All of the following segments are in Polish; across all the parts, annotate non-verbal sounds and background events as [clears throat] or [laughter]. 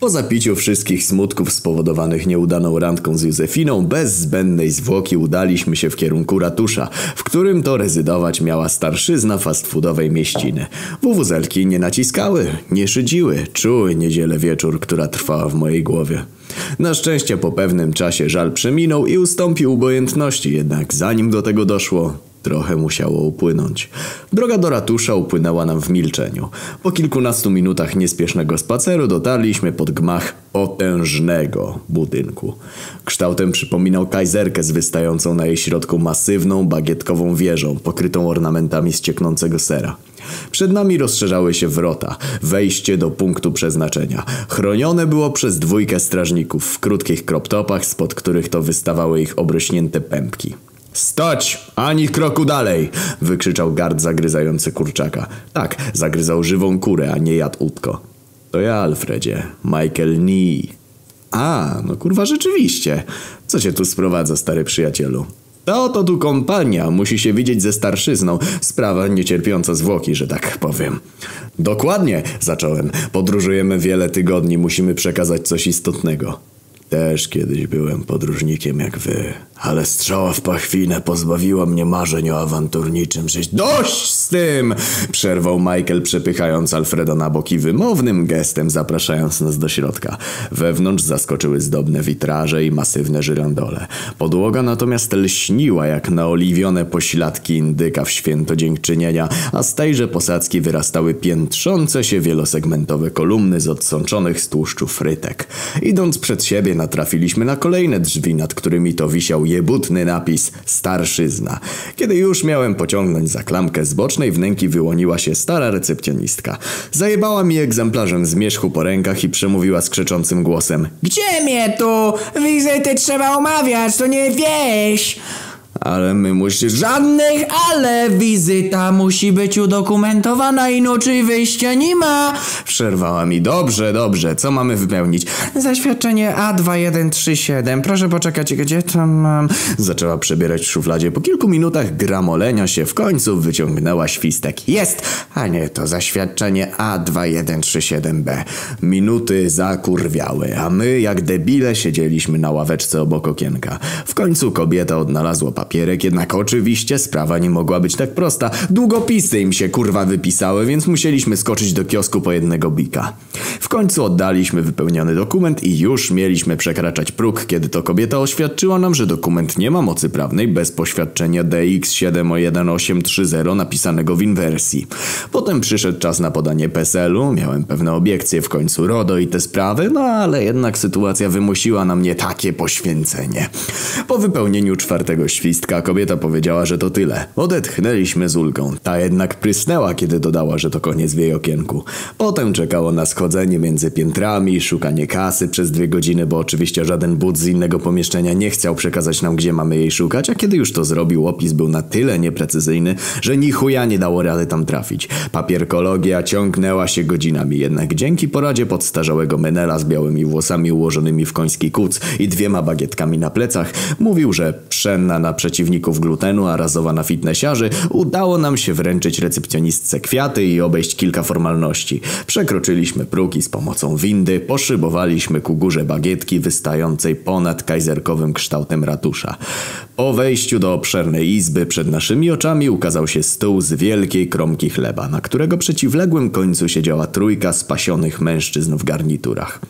Po zapiciu wszystkich smutków spowodowanych nieudaną randką z Józefiną, bez zbędnej zwłoki udaliśmy się w kierunku ratusza, w którym to rezydować miała starszyzna fast foodowej mieściny. Wuwuzelki nie naciskały, nie szydziły, czuły niedzielę wieczór, która trwała w mojej głowie. Na szczęście po pewnym czasie żal przeminął i ustąpił obojętności, jednak zanim do tego doszło, Trochę musiało upłynąć. Droga do ratusza upłynęła nam w milczeniu. Po kilkunastu minutach niespiesznego spaceru dotarliśmy pod gmach potężnego budynku. Kształtem przypominał kajzerkę z wystającą na jej środku masywną bagietkową wieżą pokrytą ornamentami z cieknącego sera. Przed nami rozszerzały się wrota, wejście do punktu przeznaczenia. Chronione było przez dwójkę strażników w krótkich kroptopach, spod których to wystawały ich obrośnięte pępki. Stoć! Ani kroku dalej! wykrzyczał gard zagryzający kurczaka. Tak, zagryzał żywą kurę, a nie jadł utko. To ja, Alfredzie. Michael Nee. A, no kurwa rzeczywiście. Co cię tu sprowadza, stary przyjacielu? To oto tu kompania, musi się widzieć ze starszyzną. Sprawa niecierpiąca zwłoki, że tak powiem. Dokładnie, zacząłem. Podróżujemy wiele tygodni, musimy przekazać coś istotnego. Też kiedyś byłem podróżnikiem jak wy, ale strzała w pachwinę pozbawiła mnie marzeń o awanturniczym życiu. Dość z tym! Przerwał Michael przepychając Alfreda na bok i wymownym gestem zapraszając nas do środka. Wewnątrz zaskoczyły zdobne witraże i masywne żyrandole. Podłoga natomiast lśniła jak naoliwione pośladki indyka w święto dziękczynienia, a z tejże posadzki wyrastały piętrzące się wielosegmentowe kolumny z odsączonych z tłuszczu frytek. Idąc przed siebie natrafiliśmy na kolejne drzwi, nad którymi to wisiał jebutny napis Starszyzna. Kiedy już miałem pociągnąć za klamkę z bocznej wnęki wyłoniła się stara recepcjonistka. Zajebała mi egzemplarzem zmierzchu po rękach i przemówiła skrzeczącym głosem. Gdzie mnie tu? Wizyty trzeba omawiać, to nie wieś! Ale my musisz... Żadnych ale! Wizyta musi być udokumentowana, inaczej wyjścia nie ma! Przerwała mi. Dobrze, dobrze. Co mamy wypełnić? Zaświadczenie A2137. Proszę poczekać, gdzie to mam? Zaczęła przebierać w szufladzie. Po kilku minutach gramolenia się w końcu wyciągnęła świstek. Jest! A nie, to zaświadczenie A2137B. Minuty zakurwiały, a my jak debile siedzieliśmy na ławeczce obok okienka. W końcu kobieta odnalazła papierek, jednak oczywiście sprawa nie mogła być tak prosta. Długopisy im się kurwa wypisały, więc musieliśmy skoczyć do kiosku po jednego bika. W końcu oddaliśmy wypełniony dokument i już mieliśmy przekraczać próg, kiedy to kobieta oświadczyła nam, że dokument nie ma mocy prawnej bez poświadczenia DX71830 napisanego w inwersji. Potem przyszedł czas na podanie PESEL-u, miałem pewne obiekcje w końcu RODO i te sprawy, no ale jednak sytuacja wymusiła na mnie takie poświęcenie. Po wypełnieniu czwartego kobieta powiedziała, że to tyle. Odetchnęliśmy z ulgą. Ta jednak prysnęła, kiedy dodała, że to koniec w jej okienku. Potem czekało na schodzenie między piętrami, szukanie kasy przez dwie godziny, bo oczywiście żaden but z innego pomieszczenia nie chciał przekazać nam, gdzie mamy jej szukać, a kiedy już to zrobił, opis był na tyle nieprecyzyjny, że ni chuja nie dało rady tam trafić. Papierkologia ciągnęła się godzinami, jednak dzięki poradzie podstarzałego Menela z białymi włosami ułożonymi w koński kuc i dwiema bagietkami na plecach, mówił, że pszenna na przeciwników glutenu, a razowa na fitnessiarzy, udało nam się wręczyć recepcjonistce kwiaty i obejść kilka formalności. Przekroczyliśmy próg i z pomocą windy poszybowaliśmy ku górze bagietki wystającej ponad kajzerkowym kształtem ratusza. Po wejściu do obszernej izby przed naszymi oczami ukazał się stół z wielkiej kromki chleba, na którego przeciwległym końcu siedziała trójka spasionych mężczyzn w garniturach.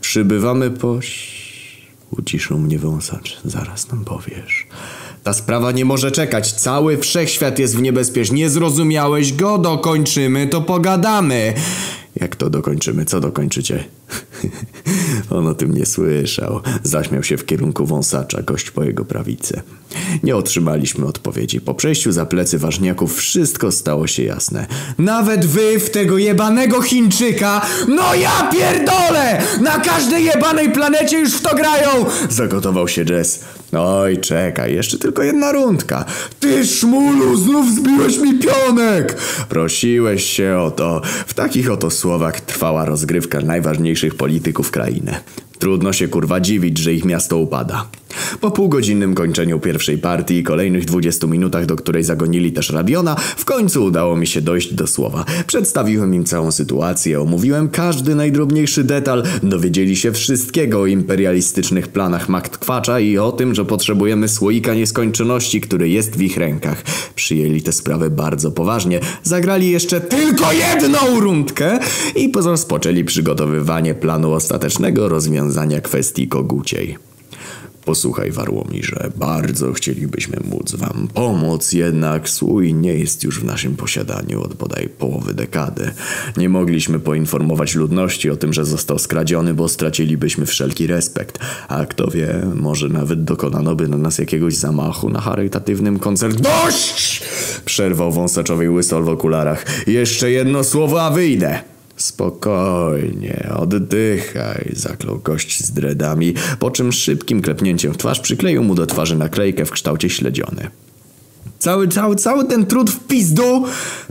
Przybywamy po... Uciszył mnie wąsacz. Zaraz nam powiesz. Ta sprawa nie może czekać. Cały wszechświat jest w niebezpieczeństwie. Nie zrozumiałeś go? Dokończymy, to pogadamy. Jak to dokończymy? Co dokończycie? [laughs] On o tym nie słyszał. Zaśmiał się w kierunku wąsacza, gość po jego prawicy. Nie otrzymaliśmy odpowiedzi. Po przejściu za plecy ważniaków wszystko stało się jasne. Nawet wy w tego jebanego Chińczyka, no ja pierdolę! Na każdej jebanej planecie już w to grają! Zagotował się Jess. Oj, czekaj, jeszcze tylko jedna rundka. Ty szmulu, znów zbiłeś mi pionek! Prosiłeś się o to. W takich oto słowach trwała rozgrywka najważniejszych polityków krainy. Trudno się kurwa dziwić, że ich miasto upada. Po półgodzinnym kończeniu pierwszej partii i kolejnych 20 minutach, do której zagonili też Radiona, w końcu udało mi się dojść do słowa. Przedstawiłem im całą sytuację, omówiłem każdy najdrobniejszy detal, dowiedzieli się wszystkiego o imperialistycznych planach Magtkwacza i o tym, że potrzebujemy słoika nieskończoności, który jest w ich rękach. Przyjęli tę sprawę bardzo poważnie, zagrali jeszcze tylko jedną rundkę i rozpoczęli przygotowywanie planu ostatecznego rozwiązania kwestii koguciej. Posłuchaj, Warłomirze, bardzo chcielibyśmy móc wam pomóc, jednak słój nie jest już w naszym posiadaniu od bodaj połowy dekady. Nie mogliśmy poinformować ludności o tym, że został skradziony, bo stracilibyśmy wszelki respekt. A kto wie, może nawet dokonano by na nas jakiegoś zamachu na charytatywnym koncert. DOŚ! Przerwał wąsaczowej łysol w okularach. Jeszcze jedno słowo, a wyjdę. Spokojnie, oddychaj, zaklął gość z dredami, po czym szybkim klepnięciem w twarz przykleił mu do twarzy naklejkę w kształcie śledziony. Cały, cały, cały ten trud w pizdu?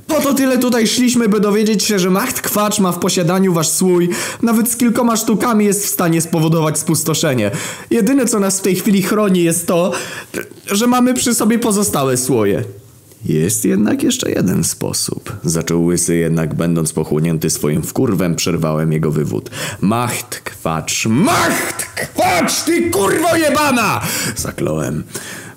Po to tyle tutaj szliśmy, by dowiedzieć się, że Macht Kwacz ma w posiadaniu wasz słój. Nawet z kilkoma sztukami jest w stanie spowodować spustoszenie. Jedyne, co nas w tej chwili chroni, jest to, że mamy przy sobie pozostałe słoje. Jest jednak jeszcze jeden sposób. Zaczął łysy, jednak będąc pochłonięty swoim wkurwem, przerwałem jego wywód. Macht kwacz, macht kwacz, ty kurwo jebana! Zakląłem.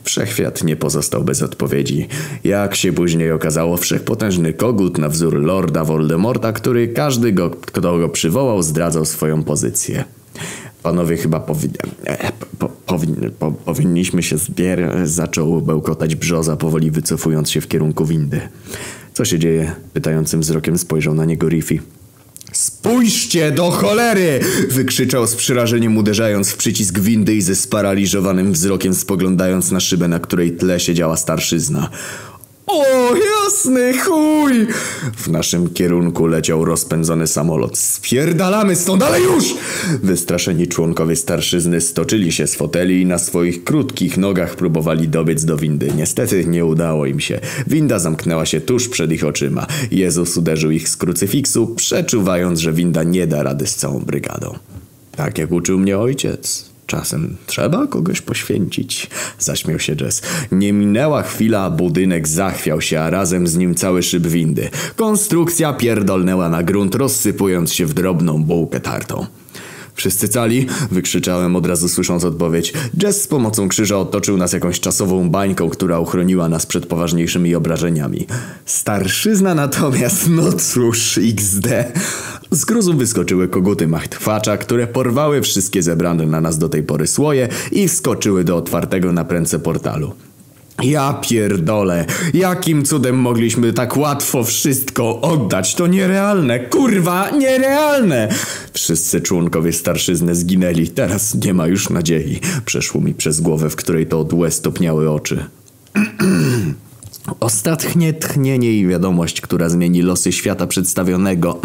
Wszechwiat nie pozostał bez odpowiedzi. Jak się później okazało, wszechpotężny kogut na wzór Lorda Voldemorta, który każdy, go, kto go przywołał, zdradzał swoją pozycję. Panowie chyba powin... E, po. Po, powinniśmy się zbierać. Zaczął bełkotać brzoza, powoli wycofując się w kierunku windy. Co się dzieje? Pytającym wzrokiem spojrzał na niego Riffy. Spójrzcie do cholery! Wykrzyczał z przerażeniem uderzając w przycisk windy i ze sparaliżowanym wzrokiem spoglądając na szybę, na której tle siedziała starszyzna. O, jasny chuj! W naszym kierunku leciał rozpędzony samolot. Spierdalamy stąd, ale już! Wystraszeni członkowie starszyzny stoczyli się z foteli i na swoich krótkich nogach próbowali dobiec do windy. Niestety nie udało im się. Winda zamknęła się tuż przed ich oczyma. Jezus uderzył ich z krucyfiksu, przeczuwając, że winda nie da rady z całą brygadą. Tak jak uczył mnie ojciec. Czasem trzeba kogoś poświęcić. Zaśmiał się Jess. Nie minęła chwila, budynek zachwiał się, a razem z nim cały szyb windy. Konstrukcja pierdolnęła na grunt, rozsypując się w drobną bułkę tartą. Wszyscy cali? Wykrzyczałem od razu słysząc odpowiedź. Jess z pomocą krzyża otoczył nas jakąś czasową bańką, która uchroniła nas przed poważniejszymi obrażeniami. Starszyzna natomiast, [laughs] no cóż, XD. Z gruzu wyskoczyły koguty machtwacza, które porwały wszystkie zebrane na nas do tej pory słoje i wskoczyły do otwartego na prędce portalu. Ja pierdolę, jakim cudem mogliśmy tak łatwo wszystko oddać? To nierealne, kurwa, nierealne! Wszyscy członkowie starszyzny zginęli, teraz nie ma już nadziei. Przeszło mi przez głowę, w której to od łez topniały oczy. [clears throat] Ostatnie tchnienie i wiadomość, która zmieni losy świata przedstawionego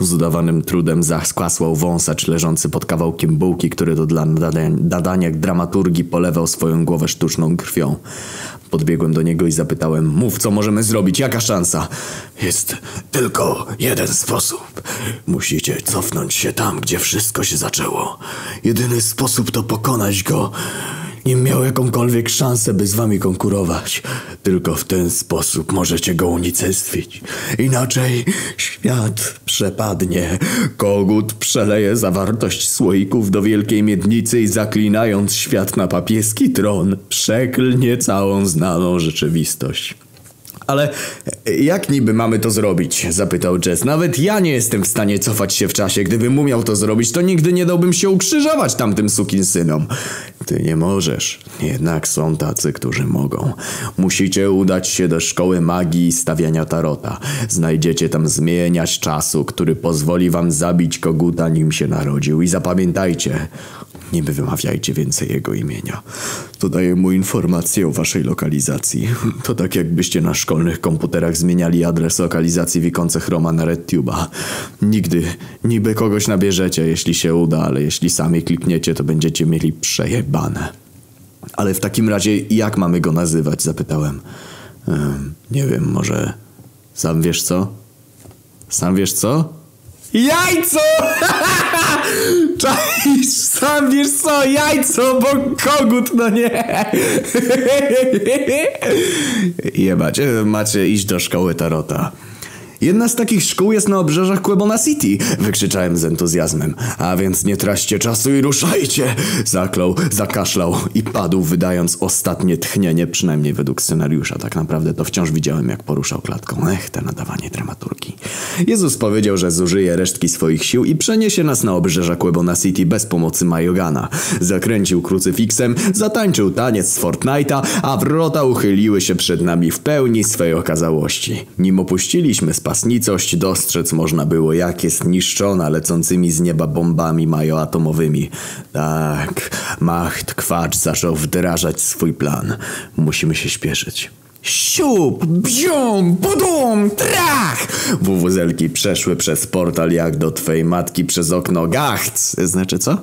z udawanym trudem zaskłasłał wąsacz leżący pod kawałkiem bułki, który to dla nadania dramaturgii polewał swoją głowę sztuczną krwią. Podbiegłem do niego i zapytałem, mów co możemy zrobić, jaka szansa? Jest tylko jeden sposób. Musicie cofnąć się tam, gdzie wszystko się zaczęło. Jedyny sposób to pokonać go nie miał jakąkolwiek szansę, by z wami konkurować. Tylko w ten sposób możecie go unicestwić. Inaczej świat przepadnie. Kogut przeleje zawartość słoików do wielkiej miednicy i zaklinając świat na papieski tron, przeklnie całą znaną rzeczywistość. Ale jak niby mamy to zrobić? Zapytał Jess. Nawet ja nie jestem w stanie cofać się w czasie. Gdybym umiał to zrobić, to nigdy nie dałbym się ukrzyżować tamtym sukinsynom. Ty nie możesz. Jednak są tacy, którzy mogą. Musicie udać się do szkoły magii i stawiania tarota. Znajdziecie tam zmieniać czasu, który pozwoli wam zabić koguta, nim się narodził. I zapamiętajcie, nie wymawiajcie więcej jego imienia. To daje mu informację o waszej lokalizacji. To tak jakbyście na szkolnych komputerach zmieniali adres lokalizacji Wikonce Chroma na RedTube'a. Nigdy, niby kogoś nabierzecie, jeśli się uda, ale jeśli sami klikniecie, to będziecie mieli przejebane. Ale w takim razie jak mamy go nazywać? Zapytałem. Ehm, nie wiem, może... Sam wiesz co? Sam wiesz co? Jajco! [laughs] Cześć, sam wiesz co, jajco, bo kogut, no nie. [laughs] Jebać, macie iść do szkoły Tarota. Jedna z takich szkół jest na obrzeżach Quebona City, wykrzyczałem z entuzjazmem. A więc nie traćcie czasu i ruszajcie! Zaklął, zakaszlał i padł, wydając ostatnie tchnienie, przynajmniej według scenariusza. Tak naprawdę to wciąż widziałem, jak poruszał klatką. Ech, te nadawanie dramaturgii. Jezus powiedział, że zużyje resztki swoich sił i przeniesie nas na obrzeża Quebona City bez pomocy Majogana. Zakręcił krucyfiksem, zatańczył taniec z Fortnite'a, a wrota uchyliły się przed nami w pełni swej okazałości. Nim opuściliśmy spasnicość, dostrzec można było, jak jest niszczona lecącymi z nieba bombami majoatomowymi. Tak, Macht Kwacz zaczął wdrażać swój plan. Musimy się śpieszyć. Siup, bzium, budum, trach! Wuwuzelki przeszły przez portal jak do twej matki przez okno gachts. Znaczy co?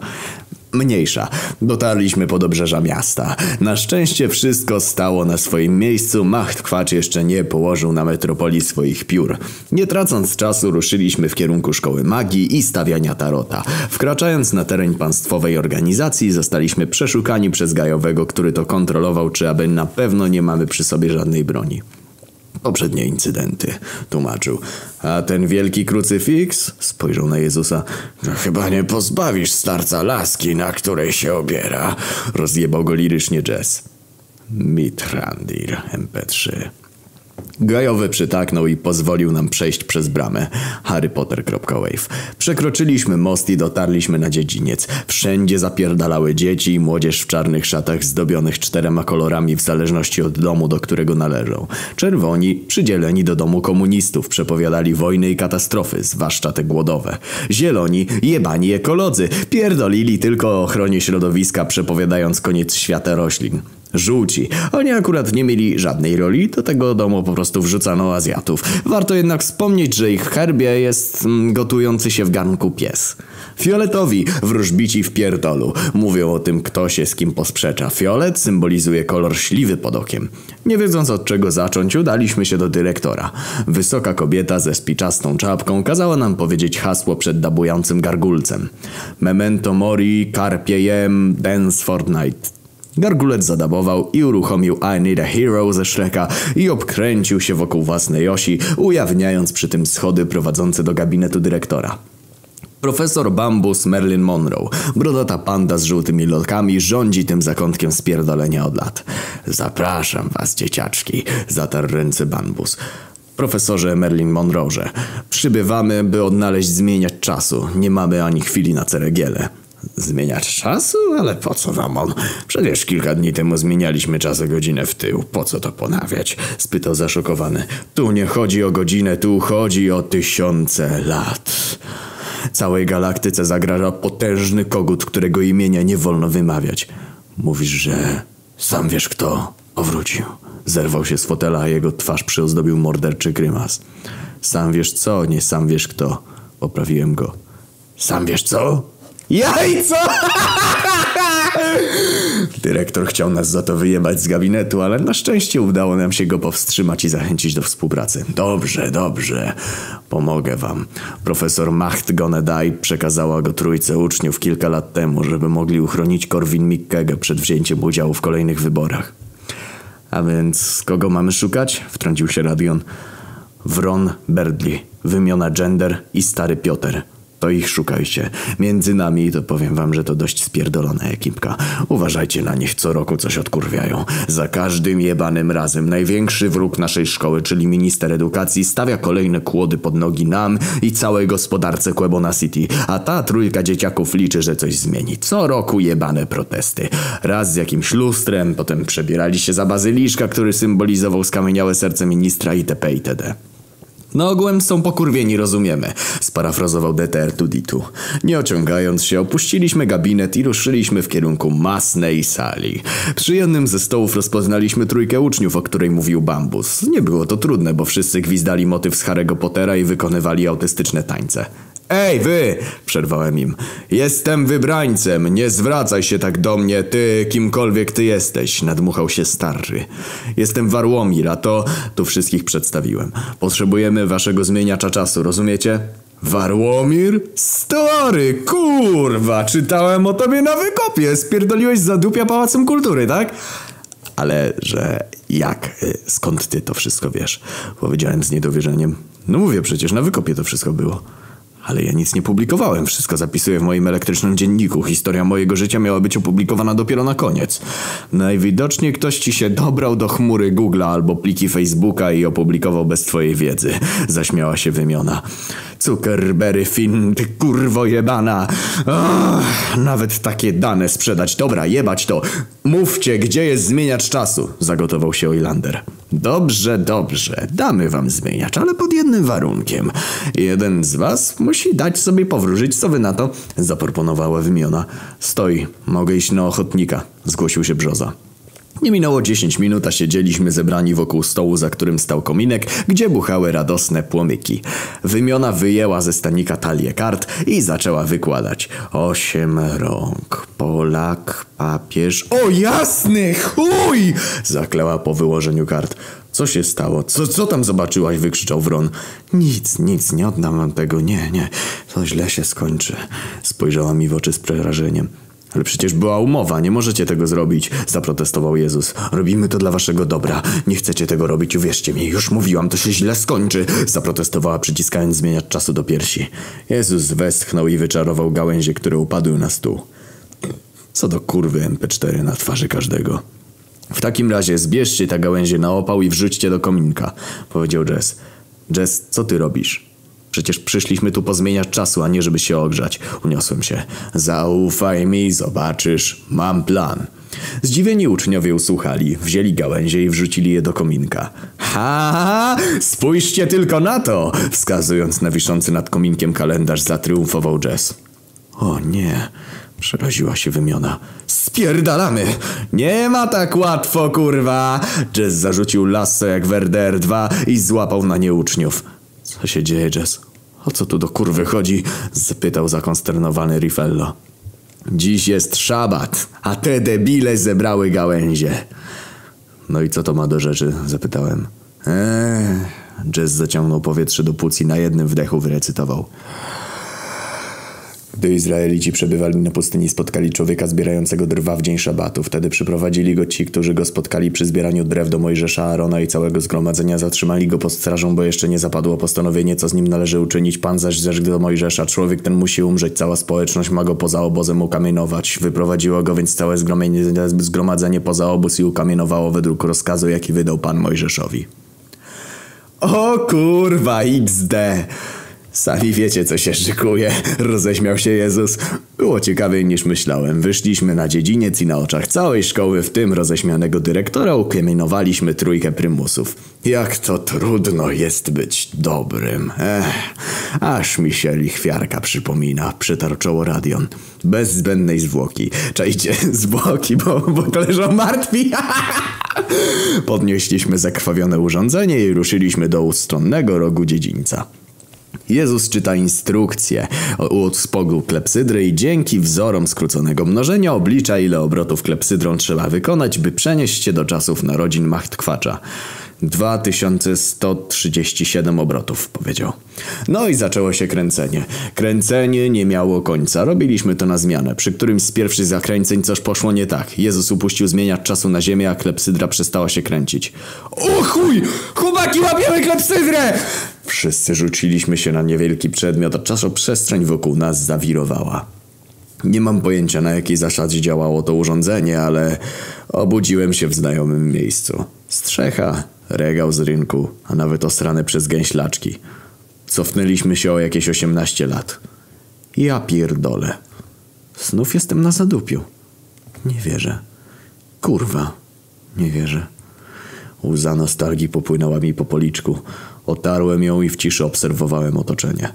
Mniejsza. Dotarliśmy pod obrzeża miasta. Na szczęście wszystko stało na swoim miejscu. Macht Kwacz jeszcze nie położył na metropolii swoich piór. Nie tracąc czasu ruszyliśmy w kierunku szkoły magii i stawiania tarota. Wkraczając na teren państwowej organizacji zostaliśmy przeszukani przez gajowego, który to kontrolował, czy aby na pewno nie mamy przy sobie żadnej broni. Poprzednie incydenty, tłumaczył. A ten wielki krucyfiks? Spojrzał na Jezusa. No, chyba nie pozbawisz starca laski, na której się obiera. Rozjebał go lirycznie Jess. Mitrandir, MP3. Gajowy przytaknął i pozwolił nam przejść przez bramę. harrypotter.wave. Przekroczyliśmy most i dotarliśmy na dziedziniec. Wszędzie zapierdalały dzieci i młodzież w czarnych szatach zdobionych czterema kolorami w zależności od domu, do którego należą. Czerwoni, przydzieleni do domu komunistów, przepowiadali wojny i katastrofy, zwłaszcza te głodowe. Zieloni, jebani ekolodzy, pierdolili tylko o ochronie środowiska, przepowiadając koniec świata roślin. Żółci. Oni akurat nie mieli żadnej roli, do tego domu po prostu wrzucano Azjatów. Warto jednak wspomnieć, że ich herbie jest mm, gotujący się w garnku pies. Fioletowi, wróżbici w pierdolu. Mówią o tym, kto się z kim posprzecza. Fiolet symbolizuje kolor śliwy pod okiem. Nie wiedząc od czego zacząć, udaliśmy się do dyrektora. Wysoka kobieta ze spiczastą czapką kazała nam powiedzieć hasło przed dabującym gargulcem. Memento mori, carpe diem, dance fortnite. Gargulec zadabował i uruchomił I Need a Hero ze Shreka i obkręcił się wokół własnej osi, ujawniając przy tym schody prowadzące do gabinetu dyrektora. Profesor Bambus Merlin Monroe, brodata panda z żółtymi lotkami, rządzi tym zakątkiem spierdolenia od lat. Zapraszam was, dzieciaczki, zatarł ręce Bambus. Profesorze Merlin Monroe, przybywamy, by odnaleźć zmieniać czasu. Nie mamy ani chwili na ceregiele. Zmieniać czasu? Ale po co wam on? Przecież kilka dni temu zmienialiśmy czas o godzinę w tył. Po co to ponawiać? Spytał zaszokowany. Tu nie chodzi o godzinę, tu chodzi o tysiące lat. Całej galaktyce zagraża potężny kogut, którego imienia nie wolno wymawiać. Mówisz, że sam wiesz kto powrócił. Zerwał się z fotela, a jego twarz przyozdobił morderczy grymas. Sam wiesz co, nie sam wiesz kto. Poprawiłem go. Sam wiesz co? Jajco! [laughs] Dyrektor chciał nas za to wyjebać z gabinetu, ale na szczęście udało nam się go powstrzymać i zachęcić do współpracy. Dobrze, dobrze. Pomogę wam. Profesor Macht Gonedaj przekazała go trójce uczniów kilka lat temu, żeby mogli uchronić Korwin Mikkego przed wzięciem udziału w kolejnych wyborach. A więc kogo mamy szukać? Wtrącił się Radion. Wron Berdli, wymiona gender i stary Piotr to ich szukajcie. Między nami to powiem wam, że to dość spierdolona ekipka. Uważajcie na nich, co roku coś odkurwiają. Za każdym jebanym razem największy wróg naszej szkoły, czyli minister edukacji, stawia kolejne kłody pod nogi nam i całej gospodarce Quebona City, a ta trójka dzieciaków liczy, że coś zmieni. Co roku jebane protesty. Raz z jakimś lustrem, potem przebierali się za bazyliszka, który symbolizował skamieniałe serce ministra itp. itd. No ogółem są pokurwieni, rozumiemy, sparafrazował DTR Tuditu. Nie ociągając się, opuściliśmy gabinet i ruszyliśmy w kierunku masnej sali. Przy jednym ze stołów rozpoznaliśmy trójkę uczniów, o której mówił Bambus. Nie było to trudne, bo wszyscy gwizdali motyw z Harry'ego Pottera i wykonywali autystyczne tańce. Ej, wy! Przerwałem im. Jestem wybrańcem, nie zwracaj się tak do mnie, ty, kimkolwiek ty jesteś, nadmuchał się starszy. Jestem Warłomir, a to... Tu wszystkich przedstawiłem. Potrzebujemy waszego zmieniacza czasu, rozumiecie? Warłomir? Story, kurwa, czytałem o tobie na wykopie. Spierdoliłeś za dupia Pałacem Kultury, tak? Ale że jak? Y, Skąd ty to wszystko wiesz? Powiedziałem z niedowierzeniem. No mówię przecież, na wykopie to wszystko było. Ale ja nic nie publikowałem, wszystko zapisuję w moim elektrycznym dzienniku. Historia mojego życia miała być opublikowana dopiero na koniec. Najwidoczniej ktoś ci się dobrał do chmury Google'a albo pliki Facebooka i opublikował bez twojej wiedzy. Zaśmiała się wymiona. Zuckerberry Finn, ty kurwo jebana. Ach, nawet takie dane sprzedać. Dobra, jebać to. Mówcie, gdzie jest zmieniacz czasu? Zagotował się Oilander. Dobrze, dobrze. Damy wam zmieniacz, ale pod jednym warunkiem. Jeden z was musi dać sobie powróżyć, co wy na to? Zaproponowała wymiona. Stoi, mogę iść na ochotnika. Zgłosił się Brzoza. Nie minęło 10 minut, a siedzieliśmy zebrani wokół stołu, za którym stał kominek, gdzie buchały radosne płomyki. Wymiona wyjęła ze stanika talię kart i zaczęła wykładać. Osiem rąk, Polak, papież... O jasny chuj! Zakleła po wyłożeniu kart. Co się stało? Co, co tam zobaczyłaś? Wykrzyczał Wron. Nic, nic, nie oddam wam tego. Nie, nie, to źle się skończy. Spojrzała mi w oczy z przerażeniem. Ale przecież była umowa, nie możecie tego zrobić, zaprotestował Jezus. Robimy to dla waszego dobra. Nie chcecie tego robić, uwierzcie mi. Już mówiłam, to się źle skończy, zaprotestowała, przyciskając zmieniać czasu do piersi. Jezus westchnął i wyczarował gałęzie, które upadły na stół. Co do kurwy MP4 na twarzy każdego. W takim razie zbierzcie te gałęzie na opał i wrzućcie do kominka, powiedział Jess. Jess, co ty robisz? Przecież przyszliśmy tu pozmieniać czasu, a nie żeby się ogrzać. Uniosłem się. Zaufaj mi, zobaczysz. Mam plan. Zdziwieni uczniowie usłuchali, wzięli gałęzie i wrzucili je do kominka. Ha! Spójrzcie tylko na to! Wskazując na wiszący nad kominkiem kalendarz, zatriumfował Jess. O nie, przeraziła się wymiona. Spierdalamy! Nie ma tak łatwo, kurwa! Jess zarzucił lasso jak Werder 2 i złapał na nie uczniów. Co się dzieje, Jess? O co tu do kurwy chodzi? Zapytał zakonsternowany Rifello. Dziś jest szabat, a te debile zebrały gałęzie. No i co to ma do rzeczy? Zapytałem. Eee, Jess zaciągnął powietrze do płuc i na jednym wdechu wyrecytował. Gdy Izraelici przebywali na pustyni, spotkali człowieka zbierającego drwa w dzień szabatu. Wtedy przyprowadzili go ci, którzy go spotkali przy zbieraniu drew do Mojżesza, Arona i całego zgromadzenia. Zatrzymali go pod strażą, bo jeszcze nie zapadło postanowienie, co z nim należy uczynić. Pan zaś rzekł do Mojżesza, człowiek ten musi umrzeć, cała społeczność ma go poza obozem ukamienować. Wyprowadziło go więc całe zgromadzenie poza obóz i ukamienowało według rozkazu, jaki wydał Pan Mojżeszowi. O kurwa, XD! Sami wiecie, co się szykuje, roześmiał się Jezus. Było ciekawiej niż myślałem. Wyszliśmy na dziedziniec i na oczach całej szkoły, w tym roześmianego dyrektora, ukamienowaliśmy trójkę prymusów. Jak to trudno jest być dobrym. Ech, aż mi się lichwiarka przypomina, przytarł czoło Radion. Bez zbędnej zwłoki. Czajcie, [laughs] zwłoki, bo, bo leżą martwi. [laughs] Podnieśliśmy zakrwawione urządzenie i ruszyliśmy do ustronnego rogu dziedzińca. Jezus czyta instrukcje od spogu klepsydry i dzięki wzorom skróconego mnożenia oblicza ile obrotów klepsydrą trzeba wykonać, by przenieść się do czasów narodzin Machtkwacza. 2137 obrotów, powiedział. No i zaczęło się kręcenie. Kręcenie nie miało końca. Robiliśmy to na zmianę. Przy którymś z pierwszych zakręceń coś poszło nie tak. Jezus upuścił zmieniać czasu na ziemię, a klepsydra przestała się kręcić. O chuj! Chłopaki, łapiemy klepsydrę! Wszyscy rzuciliśmy się na niewielki przedmiot, a czasoprzestrzeń wokół nas zawirowała. Nie mam pojęcia na jakiej zasadzie działało to urządzenie, ale obudziłem się w znajomym miejscu. Strzecha, regał z rynku, a nawet osrane przez gęślaczki. Cofnęliśmy się o jakieś 18 lat. Ja pierdolę. Znów jestem na zadupiu. Nie wierzę. Kurwa, nie wierzę. Łza nostalgii popłynęła mi po policzku. Otarłem ją i w ciszy obserwowałem otoczenie.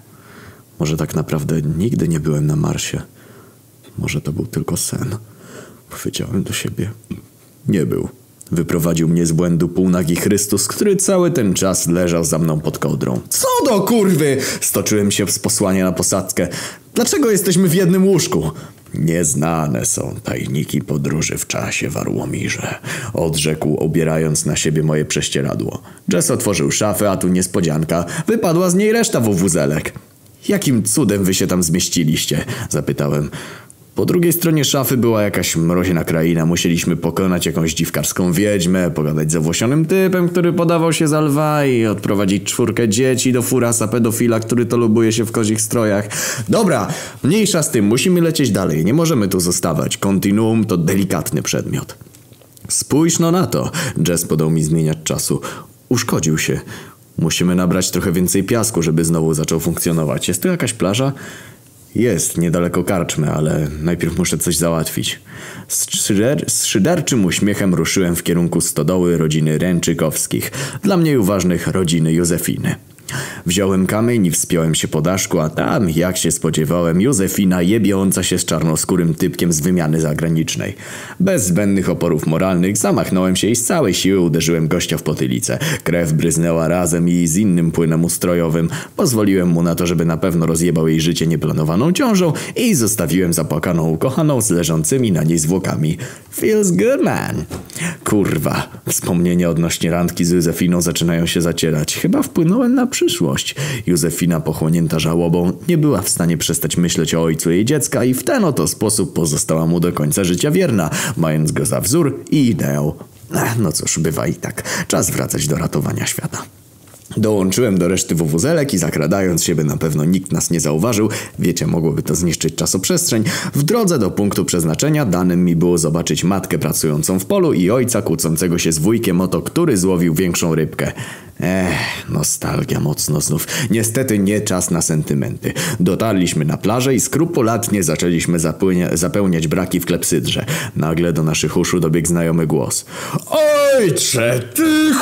Może tak naprawdę nigdy nie byłem na Marsie. Może to był tylko sen. Powiedziałem do siebie. Nie był. Wyprowadził mnie z błędu półnagi Chrystus, który cały ten czas leżał za mną pod kołdrą. Co do kurwy! Stoczyłem się z posłania na posadzkę. Dlaczego jesteśmy w jednym łóżku? Nieznane są tajniki podróży w czasie, Warłomirze. Odrzekł, obierając na siebie moje prześcieradło. Jess otworzył szafę, a tu niespodzianka. Wypadła z niej reszta wuwuzelek. Jakim cudem wy się tam zmieściliście? Zapytałem. Po drugiej stronie szafy była jakaś mroźna kraina. Musieliśmy pokonać jakąś dziwkarską wiedźmę, pogadać z owłosionym typem, który podawał się za lwa i odprowadzić czwórkę dzieci do furasa pedofila, który to lubuje się w kozich strojach. Dobra, mniejsza z tym, musimy lecieć dalej. Nie możemy tu zostawać. Kontinuum to delikatny przedmiot. Spójrz no na to. Jess podał mi zmieniać czasu. Uszkodził się. Musimy nabrać trochę więcej piasku, żeby znowu zaczął funkcjonować. Jest tu jakaś plaża? Jest, niedaleko karczmy, ale najpierw muszę coś załatwić. Z, szyder, z szyderczym uśmiechem ruszyłem w kierunku stodoły rodziny Ręczykowskich, dla mnie uważnych rodziny Józefiny. Wziąłem kamień i wspiąłem się po daszku, a tam, jak się spodziewałem, Józefina jebiąca się z czarnoskórym typkiem z wymiany zagranicznej. Bez zbędnych oporów moralnych zamachnąłem się i z całej siły uderzyłem gościa w potylicę. Krew bryznęła razem i z innym płynem ustrojowym. Pozwoliłem mu na to, żeby na pewno rozjebał jej życie nieplanowaną ciążą i zostawiłem zapłakaną ukochaną z leżącymi na niej zwłokami. Feels good, man. Kurwa, wspomnienia odnośnie randki z Józefiną zaczynają się zacierać. Chyba wpłynąłem na przyszłość. Józefina, pochłonięta żałobą, nie była w stanie przestać myśleć o ojcu jej dziecka i w ten oto sposób pozostała mu do końca życia wierna, mając go za wzór i ideał. No cóż, bywa i tak. Czas wracać do ratowania świata. Dołączyłem do reszty wuwuzelek i zakradając się, by na pewno nikt nas nie zauważył, wiecie, mogłoby to zniszczyć czasoprzestrzeń, w drodze do punktu przeznaczenia danym mi było zobaczyć matkę pracującą w polu i ojca kłócącego się z wujkiem o to, który złowił większą rybkę. Ech, nostalgia mocno znów. Niestety nie czas na sentymenty. Dotarliśmy na plażę i skrupulatnie zaczęliśmy zapełniać braki w klepsydrze. Nagle do naszych uszu dobiegł znajomy głos. Ojcze, ty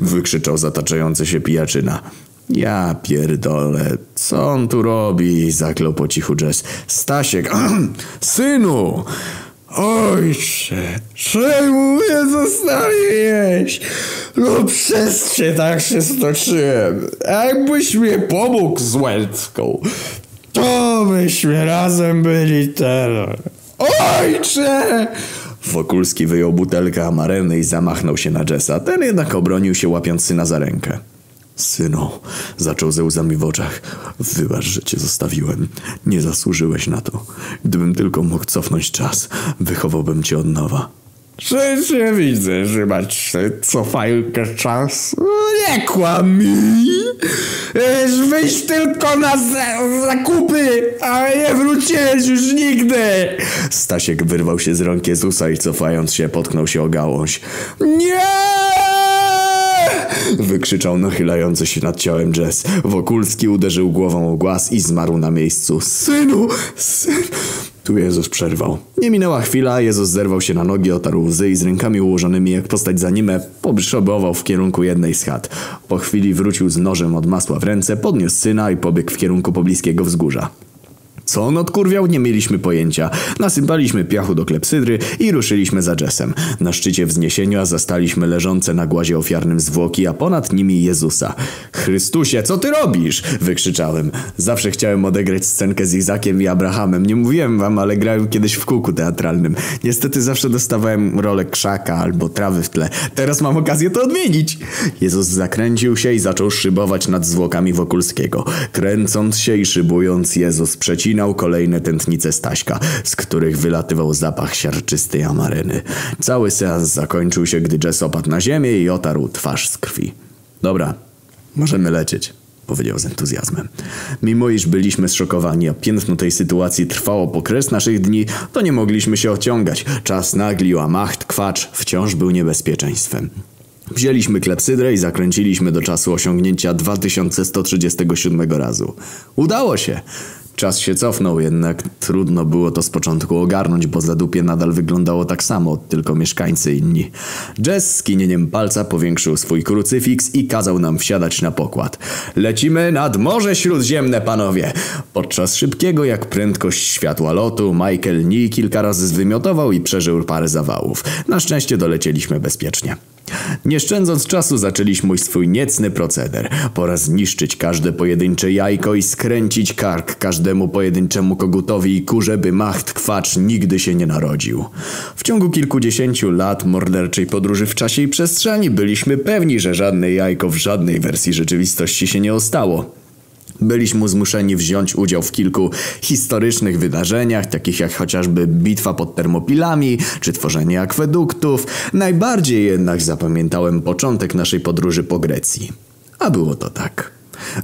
Wykrzyczał zataczający się pijaczyna. Ja pierdolę, co on tu robi? Zaklął po cichu Jess. Stasiek, [clears throat] synu! Ojcze, czemu mnie zostawiłeś? No przez cię tak się stoczyłem. Jakbyś mnie pomógł z Łęcką, to byśmy razem byli teraz. Ojcze! Wokulski wyjął butelkę amareny i zamachnął się na Jessa. Ten jednak obronił się łapiąc syna za rękę. Synu, zaczął ze łzami w oczach. Wybacz, że cię zostawiłem. Nie zasłużyłeś na to. Gdybym tylko mógł cofnąć czas, wychowałbym cię od nowa. Przecież ja widzę, że masz cofajkę czas. Nie kłam mi. Wyjść tylko na zakupy, a nie wróciłeś już nigdy. Stasiek wyrwał się z rąk Jezusa i cofając się potknął się o gałąź. Nie! Wykrzyczał nachylający się nad ciałem Jess. Wokulski uderzył głową o głaz i zmarł na miejscu. Synu! Syn... Tu Jezus przerwał. Nie minęła chwila, Jezus zerwał się na nogi, otarł łzy i z rękami ułożonymi jak postać za nimę pobrzebował w kierunku jednej z chat. Po chwili wrócił z nożem od masła w ręce, podniósł syna i pobiegł w kierunku pobliskiego wzgórza. Co on odkurwiał, nie mieliśmy pojęcia. Nasypaliśmy piachu do klepsydry i ruszyliśmy za Jessem. Na szczycie wzniesienia zastaliśmy leżące na głazie ofiarnym zwłoki, a ponad nimi Jezusa. Chrystusie, co ty robisz? Wykrzyczałem. Zawsze chciałem odegrać scenkę z Izakiem i Abrahamem. Nie mówiłem wam, ale grałem kiedyś w kółku teatralnym. Niestety zawsze dostawałem rolę krzaka albo trawy w tle. Teraz mam okazję to odmienić. Jezus zakręcił się i zaczął szybować nad zwłokami Wokulskiego. Kręcąc się i szybując, Jezus przecinał wycinał kolejne tętnice Staśka, z których wylatywał zapach siarczystej amaryny. Cały seans zakończył się, gdy Jess opadł na ziemię i otarł twarz z krwi. Dobra, możemy lecieć powiedział z entuzjazmem. Mimo iż byliśmy zszokowani, a piętno tej sytuacji trwało po kres naszych dni, to nie mogliśmy się ociągać. Czas naglił, a macht kwacz wciąż był niebezpieczeństwem. Wzięliśmy klepsydrę i zakręciliśmy do czasu osiągnięcia 2137 razu. Udało się! Czas się cofnął, jednak trudno było to z początku ogarnąć, bo zadupie nadal wyglądało tak samo, tylko mieszkańcy inni. Jess skinieniem palca powiększył swój krucyfiks i kazał nam wsiadać na pokład. Lecimy nad Morze Śródziemne, panowie! Podczas szybkiego jak prędkość światła lotu, Michael Ni kilka razy zwymiotował i przeżył parę zawałów. Na szczęście dolecieliśmy bezpiecznie. Nie szczędząc czasu zaczęliśmy swój niecny proceder. Pora zniszczyć każde pojedyncze jajko i skręcić kark każdemu pojedynczemu kogutowi i kurze, by macht kwacz nigdy się nie narodził. W ciągu kilkudziesięciu lat morderczej podróży w czasie i przestrzeni byliśmy pewni, że żadne jajko w żadnej wersji rzeczywistości się nie ostało. Byliśmy zmuszeni wziąć udział w kilku historycznych wydarzeniach, takich jak chociażby bitwa pod Termopilami czy tworzenie akweduktów. Najbardziej jednak zapamiętałem początek naszej podróży po Grecji. A było to tak.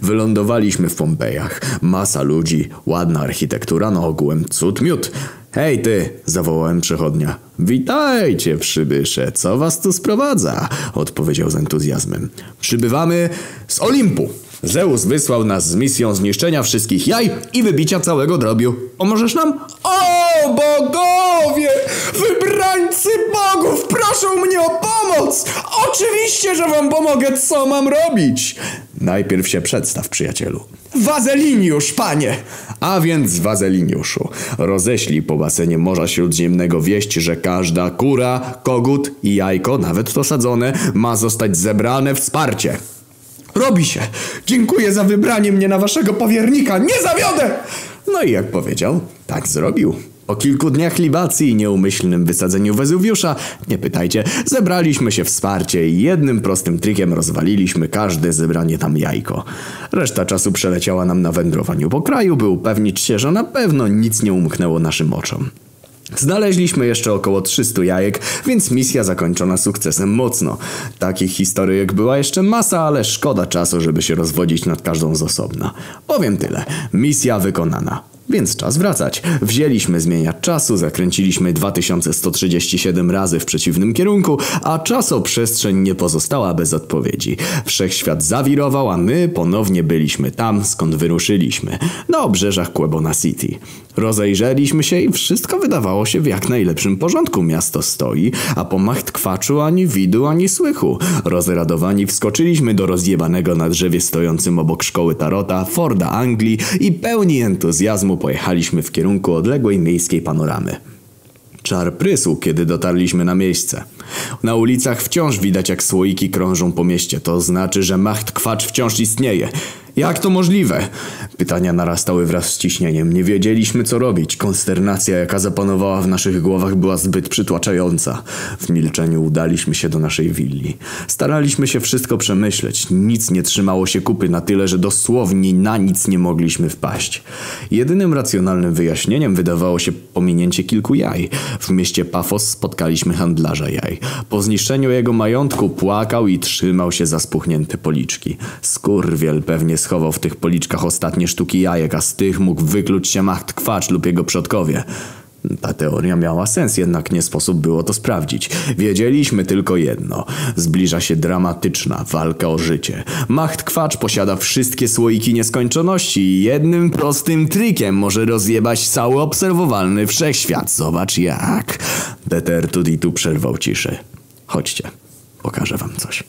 Wylądowaliśmy w Pompejach. Masa ludzi, ładna architektura, no ogółem cud miód. Hej ty, zawołałem przechodnia. Witajcie, przybysze, co was tu sprowadza? Odpowiedział z entuzjazmem. Przybywamy z Olimpu. Zeus wysłał nas z misją zniszczenia wszystkich jaj i wybicia całego drobiu. Pomożesz nam? O bogowie! Wybrańcy bogów proszą mnie o pomoc! Oczywiście, że wam pomogę, co mam robić? Najpierw się przedstaw, przyjacielu. Wazeliniusz, panie! A więc, Wazeliniuszu, roześlij po basenie Morza Śródziemnego wieść, że każda kura, kogut i jajko, nawet to sadzone, ma zostać zebrane wsparcie. Robi się. Dziękuję za wybranie mnie na waszego powiernika. Nie zawiodę! No i jak powiedział, tak zrobił. Po kilku dniach libacji i nieumyślnym wysadzeniu Wezuwiusza, nie pytajcie, zebraliśmy się wsparcie i jednym prostym trikiem rozwaliliśmy każde zebranie tam jajko. Reszta czasu przeleciała nam na wędrowaniu po kraju, by upewnić się, że na pewno nic nie umknęło naszym oczom. Znaleźliśmy jeszcze około 300 jajek, więc misja zakończona sukcesem mocno. Takich historyjek była jeszcze masa, ale szkoda czasu, żeby się rozwodzić nad każdą z osobna. Powiem tyle. Misja wykonana. Więc czas wracać. Wzięliśmy zmieniać czasu, zakręciliśmy 2137 razy w przeciwnym kierunku, a czasoprzestrzeń nie pozostała bez odpowiedzi. Wszechświat zawirował, a my ponownie byliśmy tam, skąd wyruszyliśmy. Na obrzeżach Quebona City. Rozejrzeliśmy się i wszystko wydawało się w jak najlepszym porządku. Miasto stoi, a po machtkwaczu ani widu, ani słychu. Rozradowani wskoczyliśmy do rozjebanego na drzewie stojącym obok szkoły Tarota, Forda Anglii i pełni entuzjazmu pojechaliśmy w kierunku odległej miejskiej panoramy. Czar prysł, kiedy dotarliśmy na miejsce. Na ulicach wciąż widać, jak słoiki krążą po mieście. To znaczy, że macht kwacz wciąż istnieje. Jak to możliwe? Pytania narastały wraz z ciśnieniem. Nie wiedzieliśmy, co robić. Konsternacja, jaka zapanowała w naszych głowach, była zbyt przytłaczająca. W milczeniu udaliśmy się do naszej willi. Staraliśmy się wszystko przemyśleć. Nic nie trzymało się kupy na tyle, że dosłownie na nic nie mogliśmy wpaść. Jedynym racjonalnym wyjaśnieniem wydawało się pominięcie kilku jaj. W mieście Pafos spotkaliśmy handlarza jaj. Po zniszczeniu jego majątku płakał i trzymał się za spuchnięte policzki. Skurwiel pewnie schował w tych policzkach ostatnie sztuki jajek, a z tych mógł wykluć się Macht Kwacz lub jego przodkowie. Ta teoria miała sens, jednak nie sposób było to sprawdzić. Wiedzieliśmy tylko jedno. Zbliża się dramatyczna walka o życie. Macht Kwacz posiada wszystkie słoiki nieskończoności i jednym prostym trikiem może rozjebać cały obserwowalny wszechświat. Zobacz jak. Deter tu przerwał ciszę. Chodźcie. Pokażę wam coś.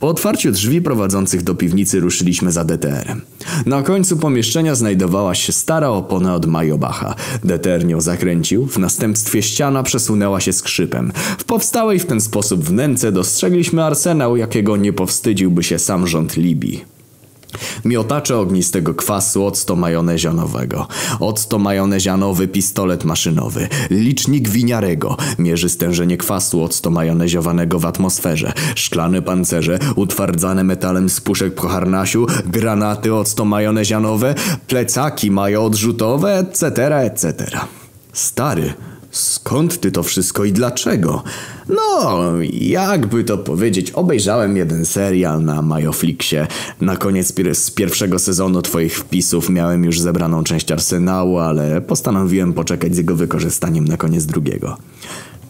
Po otwarciu drzwi prowadzących do piwnicy ruszyliśmy za DTR-em. Na końcu pomieszczenia znajdowała się stara opona od Majobacha. DTR nią zakręcił, w następstwie ściana przesunęła się skrzypem. W powstałej w ten sposób wnęce dostrzegliśmy arsenał, jakiego nie powstydziłby się sam rząd Libii. Miotacze ognistego kwasu, octo majonezianowego, octo majonezianowy pistolet maszynowy, licznik winiarego, mierzy stężenie kwasu octo majoneziowanego w atmosferze, szklane pancerze, utwardzane metalem z puszek po harnasiu, granaty octo majonezianowe, plecaki majoodrzutowe, etc., etc. Stary, Skąd ty to wszystko i dlaczego? No, jakby to powiedzieć, obejrzałem jeden serial na Majoflixie. Na koniec z pierwszego sezonu twoich wpisów miałem już zebraną część arsenału, ale postanowiłem poczekać z jego wykorzystaniem na koniec drugiego.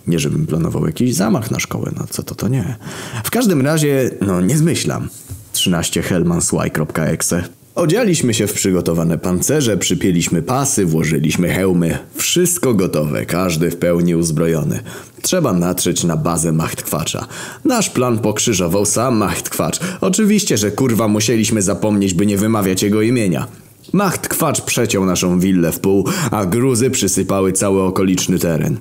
Nie żebym planował jakiś zamach na szkołę, no co to to nie. W każdym razie, no nie zmyślam. 13 hellmansy.exe Odzialiśmy się w przygotowane pancerze, przypięliśmy pasy, włożyliśmy hełmy. Wszystko gotowe, każdy w pełni uzbrojony. Trzeba natrzeć na bazę Machtkwacza. Nasz plan pokrzyżował sam Machtkwacz. Oczywiście, że kurwa musieliśmy zapomnieć, by nie wymawiać jego imienia. Machtkwacz przeciął naszą willę w pół, a gruzy przysypały cały okoliczny teren.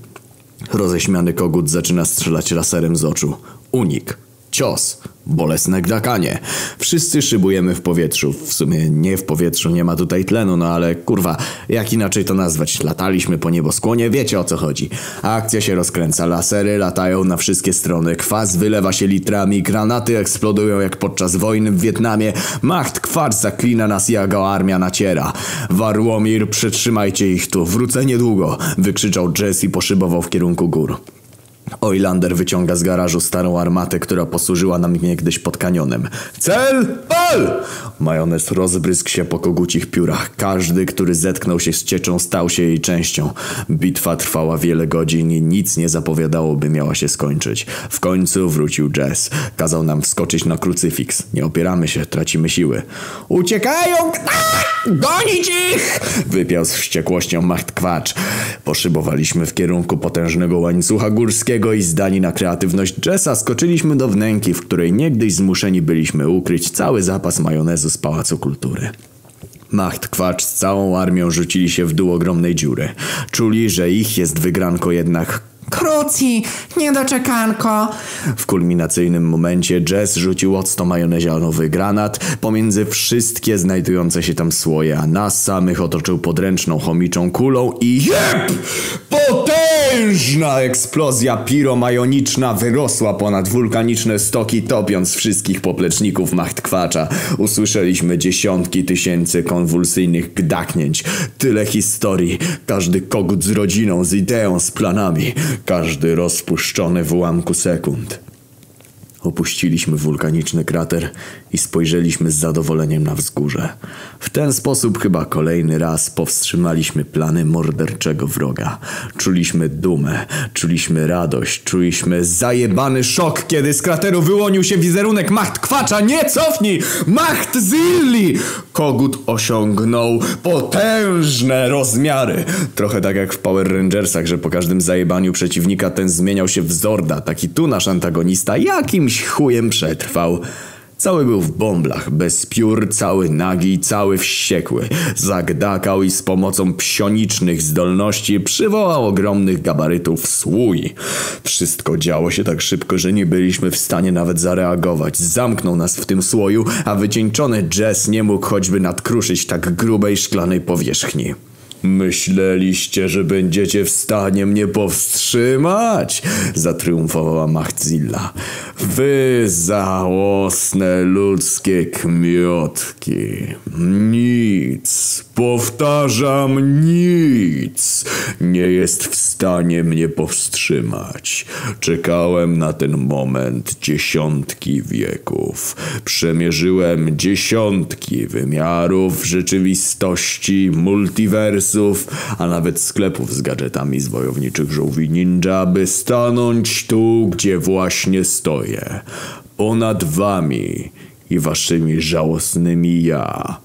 Roześmiany kogut zaczyna strzelać laserem z oczu. Unik. Cios. Bolesne gdakanie. Wszyscy szybujemy w powietrzu. W sumie nie w powietrzu, nie ma tutaj tlenu, no ale kurwa, jak inaczej to nazwać? Lataliśmy po nieboskłonie, wiecie o co chodzi. Akcja się rozkręca, lasery latają na wszystkie strony, kwas wylewa się litrami, granaty eksplodują jak podczas wojny w Wietnamie, macht kwar zaklina nas i jego armia naciera. Warłomir, przytrzymajcie ich tu, wrócę niedługo, wykrzyczał Jess i poszybował w kierunku gór. Oilander wyciąga z garażu starą armatę, która posłużyła nam niegdyś pod kanionem. Cel! Pal! Majonez rozbryzgł się po kogucich piórach. Każdy, który zetknął się z cieczą, stał się jej częścią. Bitwa trwała wiele godzin i nic nie zapowiadało, by miała się skończyć. W końcu wrócił Jess. Kazał nam wskoczyć na krucyfiks. Nie opieramy się, tracimy siły. Uciekają! Gonić ich! Wypiał z wściekłością Macht Kwacz. Poszybowaliśmy w kierunku potężnego łańcucha górskiego i zdani na kreatywność Jessa skoczyliśmy do wnęki, w której niegdyś zmuszeni byliśmy ukryć cały zapas majonezu z Pałacu Kultury. Macht Kwacz z całą armią rzucili się w dół ogromnej dziury. Czuli, że ich jest wygranko jednak Kruci, niedoczekanko. w kulminacyjnym momencie Jess rzucił octo majonezianowy granat pomiędzy wszystkie znajdujące się tam słoje, a nas samych otoczył podręczną chomiczą kulą i jeb! Potężna eksplozja piromajoniczna wyrosła ponad wulkaniczne stoki, topiąc wszystkich popleczników Machtkwacza. Usłyszeliśmy dziesiątki tysięcy konwulsyjnych gdaknięć. Tyle historii. Każdy kogut z rodziną, z ideą, z planami. Każdy rozpuszczony w ułamku sekund. Opuściliśmy wulkaniczny krater i spojrzeliśmy z zadowoleniem na wzgórze. W ten sposób chyba kolejny raz powstrzymaliśmy plany morderczego wroga. Czuliśmy dumę, czuliśmy radość, czuliśmy zajebany szok, kiedy z krateru wyłonił się wizerunek Macht Kwacza. Nie cofnij! Macht Zilli! Kogut osiągnął potężne rozmiary. Trochę tak jak w Power Rangersach, że po każdym zajebaniu przeciwnika ten zmieniał się w Zorda. Taki tu nasz antagonista jakimś chujem przetrwał. Cały był w bąblach, bez piór, cały nagi, cały wściekły. Zagdakał i z pomocą psionicznych zdolności przywołał ogromnych gabarytów słój. Wszystko działo się tak szybko, że nie byliśmy w stanie nawet zareagować. Zamknął nas w tym słoju, a wycieńczony Jess nie mógł choćby nadkruszyć tak grubej szklanej powierzchni. Myśleliście, że będziecie w stanie mnie powstrzymać? Zatriumfowała Machtzilla. Wy załosne ludzkie kmiotki. Nic, powtarzam nic, nie jest w stanie mnie powstrzymać. Czekałem na ten moment dziesiątki wieków. Przemierzyłem dziesiątki wymiarów rzeczywistości, multiversów, a nawet sklepów z gadżetami z wojowniczych żółwi ninja, by stanąć tu, gdzie właśnie stoję. Ponad wami i waszymi żałosnymi ja.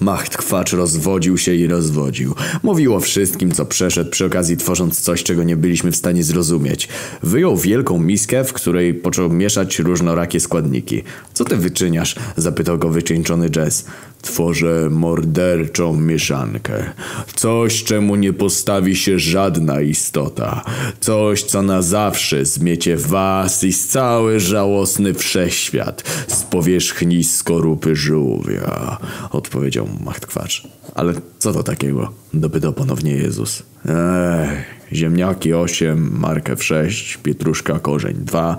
Macht Kwacz rozwodził się i rozwodził. Mówił o wszystkim, co przeszedł, przy okazji tworząc coś, czego nie byliśmy w stanie zrozumieć. Wyjął wielką miskę, w której począł mieszać różnorakie składniki. Co ty wyczyniasz? Zapytał go wycieńczony Jess. Tworzę morderczą mieszankę. Coś, czemu nie postawi się żadna istota. Coś, co na zawsze zmiecie was i cały żałosny wszechświat z powierzchni skorupy żółwia. Odpowiedział Machtkwacz. Ale co to takiego? Dopytał ponownie Jezus. Ech, ziemniaki 8, markew 6, pietruszka korzeń 2,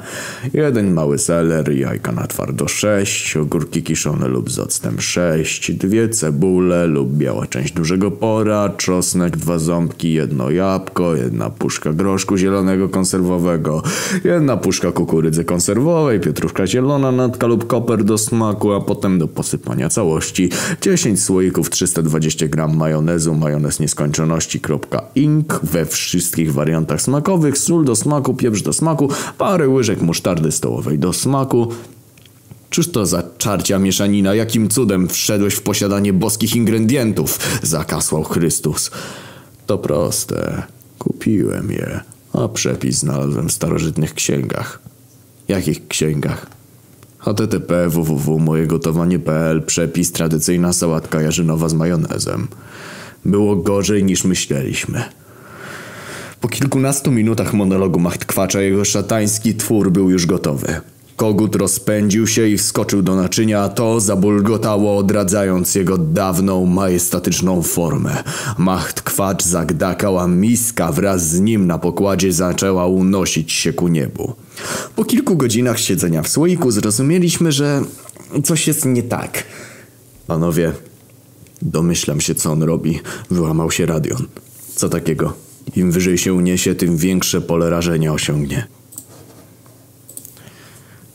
jeden mały seler, jajka na twardo 6, ogórki kiszone lub z octem 6, dwie cebule lub biała część dużego pora, czosnek, dwa ząbki, jedno jabłko, jedna puszka groszku zielonego konserwowego, jedna puszka kukurydzy konserwowej, pietruszka zielona, natka lub koper do smaku, a potem do posypania całości. 10 słoików 320 gram majonezu, majonez nieskończoności.ink we wszystkich wariantach smakowych, sól do smaku, pieprz do smaku, parę łyżek musztardy stołowej do smaku. Cóż to za czarcia mieszanina? Jakim cudem wszedłeś w posiadanie boskich ingredientów? Zakasłał Chrystus. To proste. Kupiłem je, a przepis znalazłem w starożytnych księgach. Jakich księgach? http www.mojegotowanie.pl Przepis tradycyjna sałatka jarzynowa z majonezem. Było gorzej niż myśleliśmy. Po kilkunastu minutach monologu Machtkwacza jego szatański twór był już gotowy. Kogut rozpędził się i wskoczył do naczynia, a to zabulgotało odradzając jego dawną, majestatyczną formę. Macht kwacz zagdakał, a miska wraz z nim na pokładzie zaczęła unosić się ku niebu. Po kilku godzinach siedzenia w słoiku zrozumieliśmy, że coś jest nie tak. Panowie, domyślam się co on robi. Wyłamał się radion. Co takiego? Im wyżej się uniesie, tym większe pole rażenia osiągnie.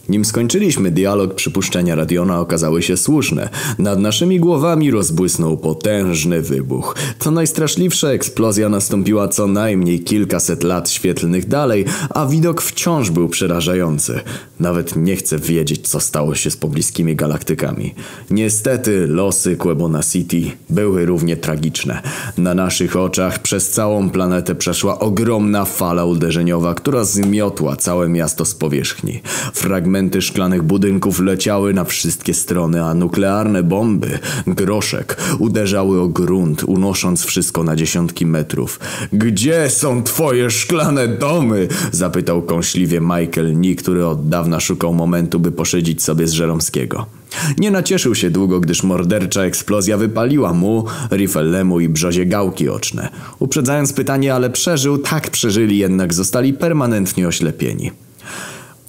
Nim skończyliśmy dialog, przypuszczenia Radiona okazały się słuszne. Nad naszymi głowami rozbłysnął potężny wybuch. To najstraszliwsza eksplozja nastąpiła co najmniej kilkaset lat świetlnych dalej, a widok wciąż był przerażający. Nawet nie chcę wiedzieć, co stało się z pobliskimi galaktykami. Niestety losy Quebona City były równie tragiczne. Na naszych oczach przez całą planetę przeszła ogromna fala uderzeniowa, która zmiotła całe miasto z powierzchni. Fragmenty Fragmenty szklanych budynków leciały na wszystkie strony, a nuklearne bomby, groszek, uderzały o grunt, unosząc wszystko na dziesiątki metrów. Gdzie są twoje szklane domy? zapytał kąśliwie Michael Ni, który od dawna szukał momentu, by poszydzić sobie z Żeromskiego. Nie nacieszył się długo, gdyż mordercza eksplozja wypaliła mu, Rifellemu i Brzozie gałki oczne. Uprzedzając pytanie, ale przeżył, tak przeżyli, jednak zostali permanentnie oślepieni.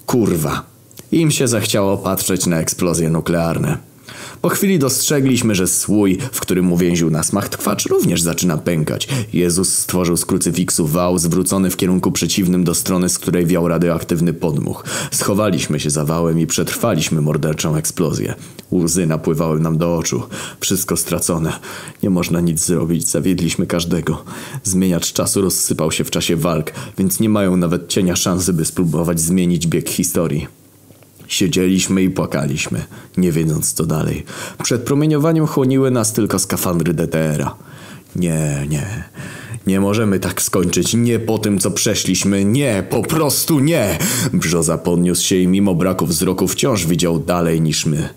Kurwa. Im się zachciało patrzeć na eksplozje nuklearne. Po chwili dostrzegliśmy, że słój, w którym uwięził nas machtkwacz, również zaczyna pękać. Jezus stworzył z krucyfiksu wał zwrócony w kierunku przeciwnym do strony, z której wiał radioaktywny podmuch. Schowaliśmy się za wałem i przetrwaliśmy morderczą eksplozję. Łzy napływały nam do oczu. Wszystko stracone. Nie można nic zrobić. Zawiedliśmy każdego. Zmieniacz czasu rozsypał się w czasie walk, więc nie mają nawet cienia szansy, by spróbować zmienić bieg historii. Siedzieliśmy i płakaliśmy, nie wiedząc co dalej. Przed promieniowaniem chłoniły nas tylko skafandry DTR-a. Nie, nie. Nie możemy tak skończyć. Nie po tym, co przeszliśmy. Nie, po prostu nie. Brzoza podniósł się i mimo braku wzroku wciąż widział dalej niż my.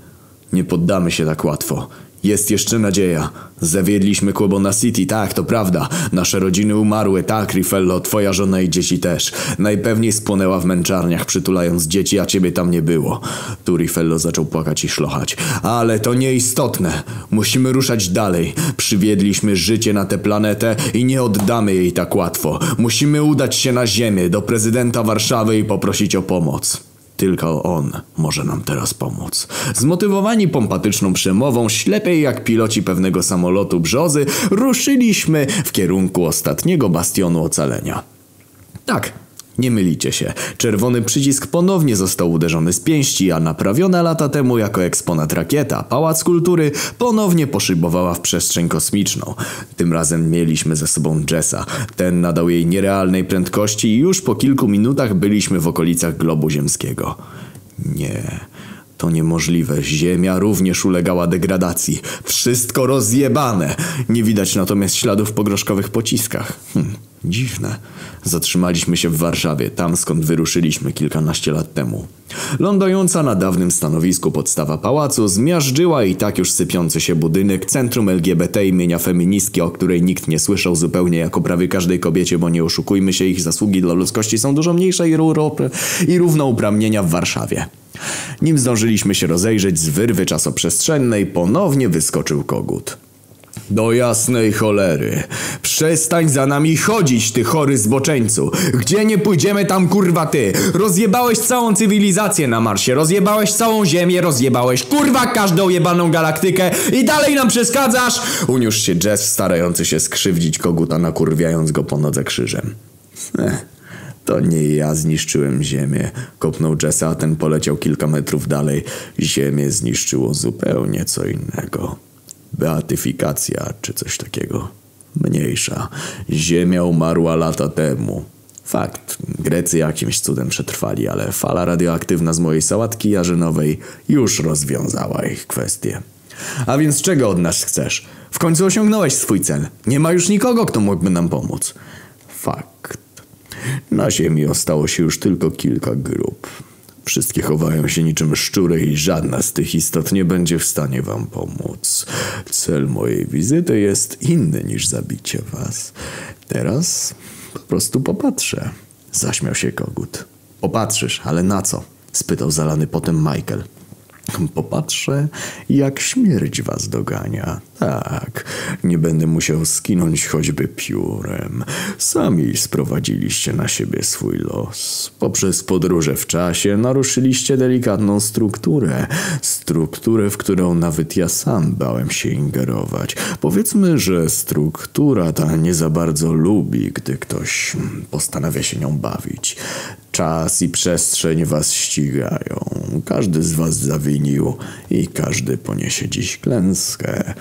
Nie poddamy się tak łatwo. Jest jeszcze nadzieja. Zawiedliśmy Kłobona City, tak, to prawda. Nasze rodziny umarły, tak, Rifello, twoja żona i dzieci też. Najpewniej spłonęła w męczarniach, przytulając dzieci, a ciebie tam nie było. Tu Rifello zaczął płakać i szlochać. Ale to nieistotne. Musimy ruszać dalej. Przywiedliśmy życie na tę planetę i nie oddamy jej tak łatwo. Musimy udać się na ziemię, do prezydenta Warszawy i poprosić o pomoc. Tylko on może nam teraz pomóc. Zmotywowani pompatyczną przemową, ślepiej jak piloci pewnego samolotu brzozy, ruszyliśmy w kierunku ostatniego bastionu ocalenia. Tak, nie mylicie się. Czerwony przycisk ponownie został uderzony z pięści, a naprawiona lata temu jako eksponat rakieta, Pałac Kultury ponownie poszybowała w przestrzeń kosmiczną. Tym razem mieliśmy ze sobą Jessa. Ten nadał jej nierealnej prędkości i już po kilku minutach byliśmy w okolicach globu ziemskiego. Nie... To niemożliwe. Ziemia również ulegała degradacji. Wszystko rozjebane. Nie widać natomiast śladów po groszkowych pociskach. Hm. Dziwne. Zatrzymaliśmy się w Warszawie, tam skąd wyruszyliśmy kilkanaście lat temu. Lądująca na dawnym stanowisku podstawa pałacu zmiażdżyła i tak już sypiący się budynek centrum LGBT imienia feministki, o której nikt nie słyszał zupełnie jako prawie każdej kobiecie, bo nie oszukujmy się, ich zasługi dla ludzkości są dużo mniejsze i, i równouprawnienia w Warszawie. Nim zdążyliśmy się rozejrzeć z wyrwy czasoprzestrzennej, ponownie wyskoczył kogut. Do jasnej cholery. Przestań za nami chodzić, ty chory zboczeńcu. Gdzie nie pójdziemy, tam kurwa ty. Rozjebałeś całą cywilizację na Marsie, rozjebałeś całą Ziemię, rozjebałeś kurwa każdą jebaną galaktykę i dalej nam przeszkadzasz! Uniósł się Jess, starający się skrzywdzić koguta, nakurwiając go po nodze krzyżem. To nie ja zniszczyłem Ziemię, kopnął Jessa, a ten poleciał kilka metrów dalej. Ziemię zniszczyło zupełnie co innego beatyfikacja czy coś takiego. Mniejsza. Ziemia umarła lata temu. Fakt, Grecy jakimś cudem przetrwali, ale fala radioaktywna z mojej sałatki jarzynowej już rozwiązała ich kwestię. A więc czego od nas chcesz? W końcu osiągnąłeś swój cel. Nie ma już nikogo, kto mógłby nam pomóc. Fakt. Na ziemi ostało się już tylko kilka grup. Wszystkie chowają się niczym szczury i żadna z tych istot nie będzie w stanie wam pomóc. Cel mojej wizyty jest inny niż zabicie was. Teraz po prostu popatrzę. Zaśmiał się kogut. Popatrzysz, ale na co? spytał zalany potem Michael. Popatrzę, jak śmierć was dogania. Tak, nie będę musiał skinąć choćby piórem. Sami sprowadziliście na siebie swój los. Poprzez podróże w czasie naruszyliście delikatną strukturę. Strukturę, w którą nawet ja sam bałem się ingerować. Powiedzmy, że struktura ta nie za bardzo lubi, gdy ktoś postanawia się nią bawić. Czas i przestrzeń was ścigają. Każdy z was zawinił i każdy poniesie dziś klęskę.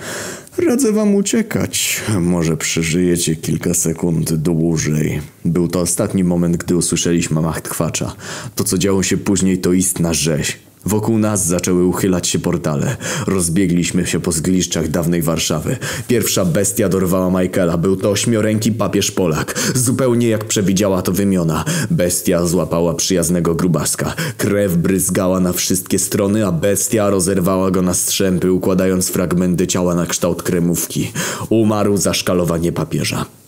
Radzę wam uciekać. Może przeżyjecie kilka sekund dłużej. Był to ostatni moment, gdy usłyszeliśmy mach kwacza. To, co działo się później, to istna rzeź. Wokół nas zaczęły uchylać się portale. Rozbiegliśmy się po zgliszczach dawnej Warszawy. Pierwsza bestia dorwała Michaela. Był to ośmioręki papież Polak. Zupełnie jak przewidziała to wymiona. Bestia złapała przyjaznego grubaska. Krew bryzgała na wszystkie strony, a bestia rozerwała go na strzępy, układając fragmenty ciała na kształt kremówki. Umarł za szkalowanie papieża.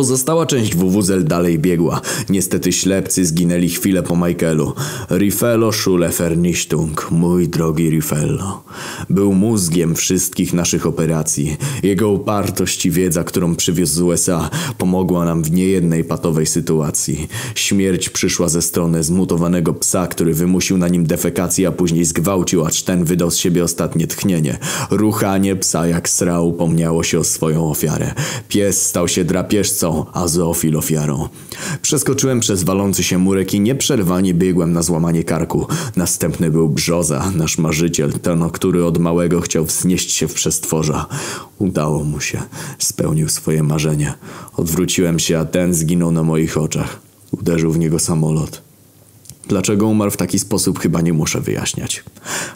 Pozostała część WWZL dalej biegła. Niestety ślepcy zginęli chwilę po Michaelu. Rifello Schule Vernichtung, mój drogi Rifello. Był mózgiem wszystkich naszych operacji. Jego upartość i wiedza, którą przywiózł z USA, pomogła nam w niejednej patowej sytuacji. Śmierć przyszła ze strony zmutowanego psa, który wymusił na nim defekację, a później zgwałcił, acz ten wydał z siebie ostatnie tchnienie. Ruchanie psa jak srał upomniało się o swoją ofiarę. Pies stał się drapieżcą, a zoofil ofiarą. Przeskoczyłem przez walący się murek i nieprzerwanie biegłem na złamanie karku. Następny był Brzoza, nasz marzyciel, ten, który od małego chciał wznieść się w przestworza. Udało mu się. Spełnił swoje marzenie. Odwróciłem się, a ten zginął na moich oczach. Uderzył w niego samolot. Dlaczego umarł w taki sposób, chyba nie muszę wyjaśniać.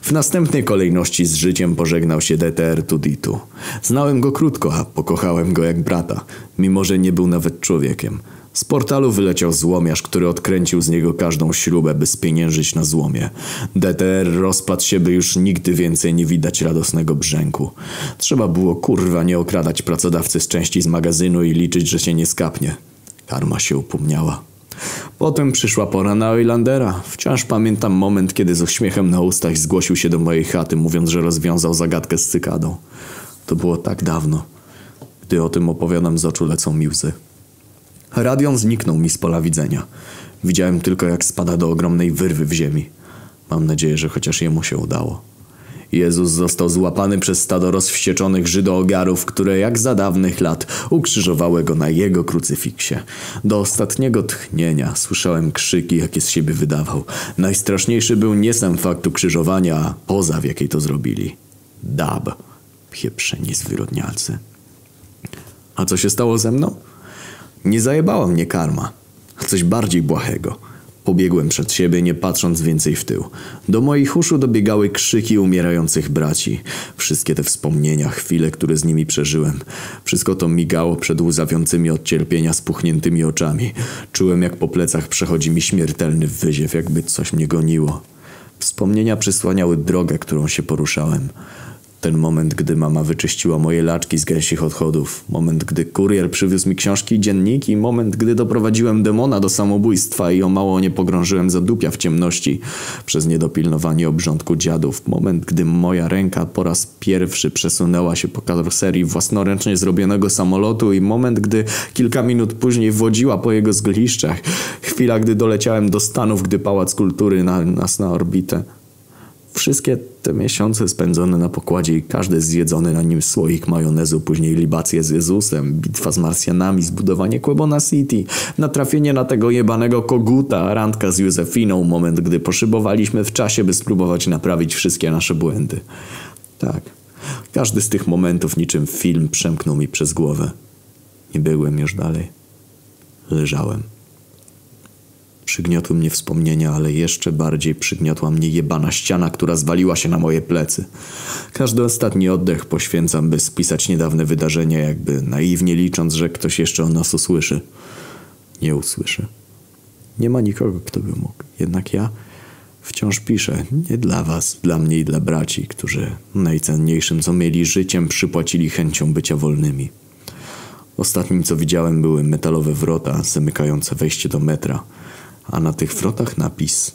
W następnej kolejności z życiem pożegnał się DTR Tuditu. Znałem go krótko, a pokochałem go jak brata, mimo że nie był nawet człowiekiem. Z portalu wyleciał złomiarz, który odkręcił z niego każdą śrubę, by spieniężyć na złomie. DTR rozpadł się, by już nigdy więcej nie widać radosnego brzęku. Trzeba było kurwa nie okradać pracodawcy z części z magazynu i liczyć, że się nie skapnie. Karma się upomniała. Potem przyszła pora na Oilandera. Wciąż pamiętam moment, kiedy z uśmiechem na ustach zgłosił się do mojej chaty, mówiąc, że rozwiązał zagadkę z cykadą. To było tak dawno. Gdy o tym opowiadam, z oczu lecą mi łzy. Radion zniknął mi z pola widzenia. Widziałem tylko, jak spada do ogromnej wyrwy w ziemi. Mam nadzieję, że chociaż jemu się udało. Jezus został złapany przez stado rozwścieczonych Żydoogarów, które jak za dawnych lat ukrzyżowały go na jego krucyfiksie. Do ostatniego tchnienia słyszałem krzyki, jakie z siebie wydawał. Najstraszniejszy był nie sam fakt ukrzyżowania, a poza w jakiej to zrobili. Dab. Pieprzeni zwyrodnialcy. A co się stało ze mną? Nie zajebała mnie karma. Coś bardziej błahego – Pobiegłem przed siebie, nie patrząc więcej w tył. Do moich uszu dobiegały krzyki umierających braci. Wszystkie te wspomnienia, chwile, które z nimi przeżyłem. Wszystko to migało przed łzawiącymi od cierpienia spuchniętymi oczami. Czułem, jak po plecach przechodzi mi śmiertelny wyziew, jakby coś mnie goniło. Wspomnienia przysłaniały drogę, którą się poruszałem. Ten moment, gdy mama wyczyściła moje laczki z gęsich odchodów. Moment, gdy kurier przywiózł mi książki i dzienniki. Moment, gdy doprowadziłem demona do samobójstwa i o mało nie pogrążyłem zadupia w ciemności przez niedopilnowanie obrządku dziadów. Moment, gdy moja ręka po raz pierwszy przesunęła się po karoserii własnoręcznie zrobionego samolotu i moment, gdy kilka minut później wodziła po jego zgliszczach. Chwila, gdy doleciałem do Stanów, gdy Pałac Kultury na nas na orbitę. Wszystkie te miesiące spędzone na pokładzie i każdy zjedzony na nim słoik majonezu, później libacje z Jezusem, bitwa z Marsjanami, zbudowanie Quebona City, natrafienie na tego jebanego koguta, randka z Józefiną, moment, gdy poszybowaliśmy w czasie, by spróbować naprawić wszystkie nasze błędy. Tak, każdy z tych momentów niczym film przemknął mi przez głowę. Nie byłem już dalej. Leżałem. Przygniotły mnie wspomnienia, ale jeszcze bardziej przygniotła mnie jebana ściana, która zwaliła się na moje plecy. Każdy ostatni oddech poświęcam, by spisać niedawne wydarzenia, jakby naiwnie licząc, że ktoś jeszcze o nas usłyszy. Nie usłyszy. Nie ma nikogo, kto by mógł. Jednak ja wciąż piszę. Nie dla was, dla mnie i dla braci, którzy najcenniejszym, co mieli życiem, przypłacili chęcią bycia wolnymi. Ostatnim, co widziałem, były metalowe wrota zamykające wejście do metra – a na tych wrotach napis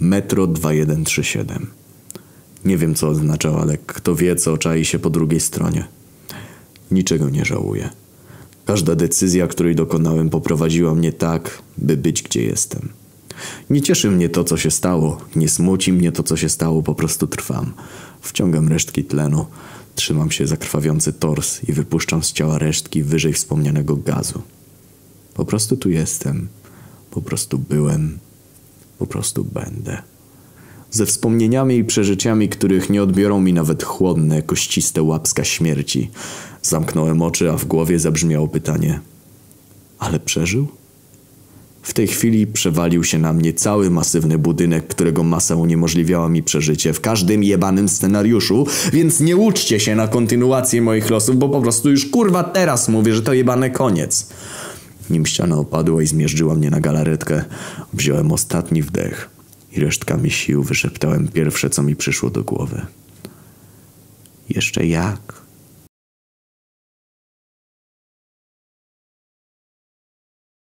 Metro 2137. Nie wiem co oznaczał, ale kto wie co czai się po drugiej stronie. Niczego nie żałuję. Każda decyzja, której dokonałem, poprowadziła mnie tak, by być gdzie jestem. Nie cieszy mnie to, co się stało, nie smuci mnie to, co się stało, po prostu trwam. Wciągam resztki tlenu, trzymam się za krwawiący tors i wypuszczam z ciała resztki wyżej wspomnianego gazu. Po prostu tu jestem, po prostu byłem, po prostu będę. Ze wspomnieniami i przeżyciami, których nie odbiorą mi nawet chłodne, kościste łapska śmierci. Zamknąłem oczy, a w głowie zabrzmiało pytanie: Ale przeżył? W tej chwili przewalił się na mnie cały masywny budynek, którego masa uniemożliwiała mi przeżycie w każdym jebanym scenariuszu, więc nie uczcie się na kontynuację moich losów, bo po prostu już kurwa teraz mówię, że to jebane koniec. Nim ściana opadła i zmierzyła mnie na galaretkę, wziąłem ostatni wdech i resztkami sił wyszeptałem pierwsze, co mi przyszło do głowy. Jeszcze jak?